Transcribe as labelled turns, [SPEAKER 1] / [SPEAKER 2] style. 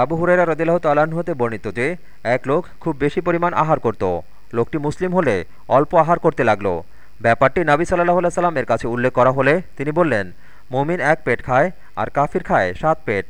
[SPEAKER 1] আবু হুরেরা রদিল্লাহ হতে বর্ণিত যে, এক লোক খুব বেশি পরিমাণ আহার করত। লোকটি মুসলিম হলে অল্প আহার করতে লাগল। ব্যাপারটি নাবি সাল্লাহ সাল্লাম কাছে উল্লেখ করা হলে তিনি বললেন, মমিন এক পেট খায় আর কাফির খায় সাত পেট।